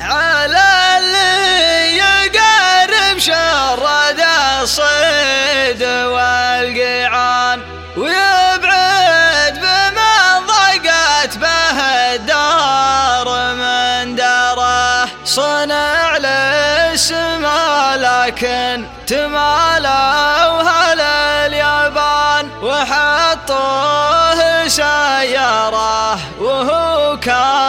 على اللي يقرب شرد الصيد والقيعان ويبعد بمن ضاقت به الدار من داره. صنع للسما لكن تمالوا لليابان اليابان وحطوه سيارة وهو كان